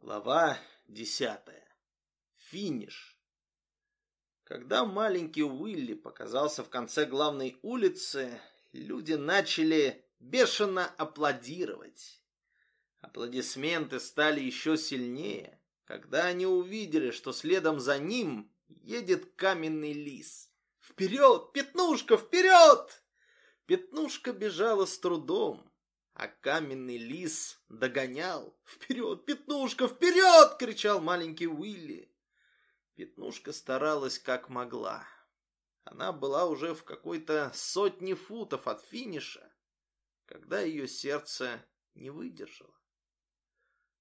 Глава десятая. Финиш. Когда маленький Уилли показался в конце главной улицы, люди начали бешено аплодировать. Аплодисменты стали еще сильнее, когда они увидели, что следом за ним едет каменный лис. «Вперед, Пятнушка, вперед!» Пятнушка бежала с трудом, а каменный лис догонял. «Вперед, Пятнушка, вперед!» — кричал маленький Уилли. Пятнушка старалась как могла. Она была уже в какой-то сотне футов от финиша, когда ее сердце не выдержало.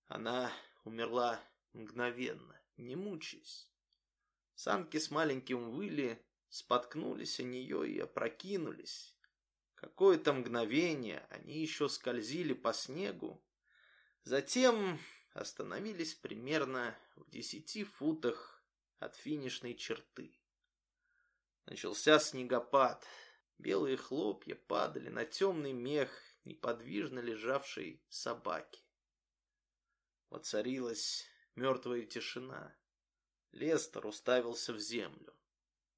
Она умерла мгновенно, не мучаясь. Санки с маленьким Уилли споткнулись о нее и опрокинулись. Какое-то мгновение они еще скользили по снегу, затем остановились примерно в десяти футах от финишной черты. Начался снегопад. Белые хлопья падали на темный мех неподвижно лежавшей собаки. Воцарилась мертвая тишина. Лестер уставился в землю.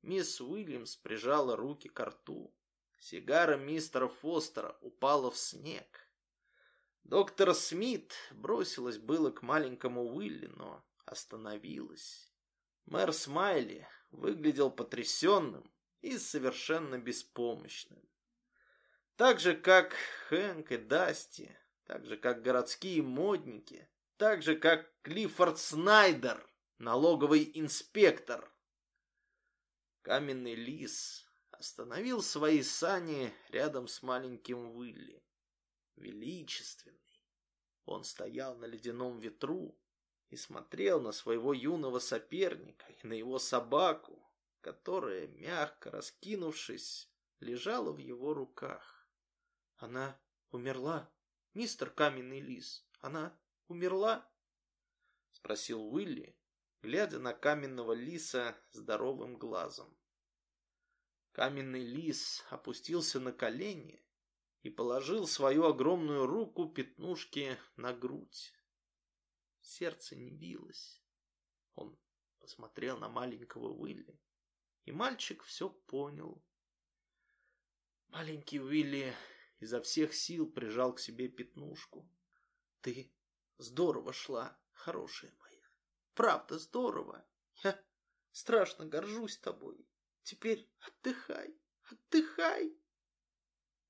Мисс Уильямс прижала руки к рту. Сигара мистера Фостера упала в снег. Доктор Смит бросилась было к маленькому Уилли, но остановилась. Мэр Смайли выглядел потрясенным и совершенно беспомощным. Так же, как Хэнк и Дасти, так же, как городские модники, так же, как Клиффорд Снайдер, налоговый инспектор. Каменный лис остановил свои сани рядом с маленьким Уилли. Величественный. Он стоял на ледяном ветру и смотрел на своего юного соперника и на его собаку, которая, мягко раскинувшись, лежала в его руках. Она умерла, мистер Каменный Лис? Она умерла? Спросил Уилли, глядя на каменного лиса здоровым глазом. Каменный лис опустился на колени и положил свою огромную руку пятнушке на грудь. Сердце не билось. Он посмотрел на маленького Уилли, и мальчик все понял. Маленький Уилли изо всех сил прижал к себе пятнушку. Ты здорово шла, хорошая моя. Правда здорово. Я страшно горжусь тобой. Теперь отдыхай, отдыхай.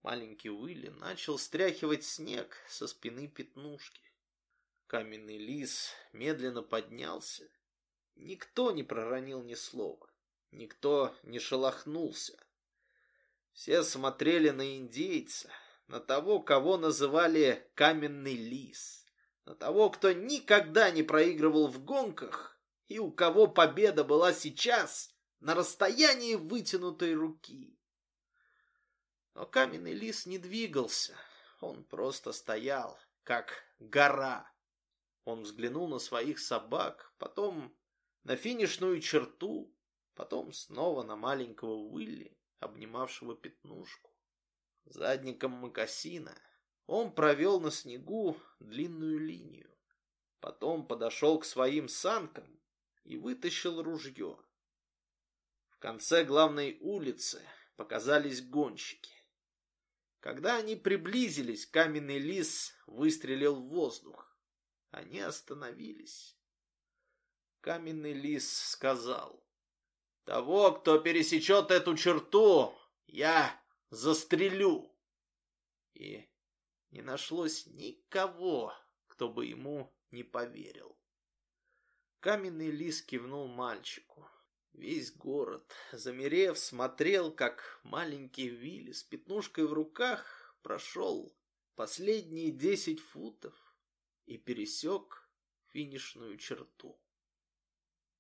Маленький Уилли начал стряхивать снег со спины пятнушки. Каменный лис медленно поднялся. Никто не проронил ни слова. Никто не шелохнулся. Все смотрели на индейца, на того, кого называли каменный лис, на того, кто никогда не проигрывал в гонках и у кого победа была сейчас на расстоянии вытянутой руки. Но каменный лис не двигался, он просто стоял, как гора. Он взглянул на своих собак, потом на финишную черту, потом снова на маленького Уилли, обнимавшего пятнушку. Задником мокасина он провел на снегу длинную линию. Потом подошел к своим санкам и вытащил ружье. В конце главной улицы показались гонщики. Когда они приблизились, каменный лис выстрелил в воздух. Они остановились. Каменный лис сказал, «Того, кто пересечет эту черту, я застрелю». И не нашлось никого, кто бы ему не поверил. Каменный лис кивнул мальчику. Весь город, замерев, смотрел, как маленький Вилли с пятнушкой в руках прошел последние десять футов и пересек финишную черту.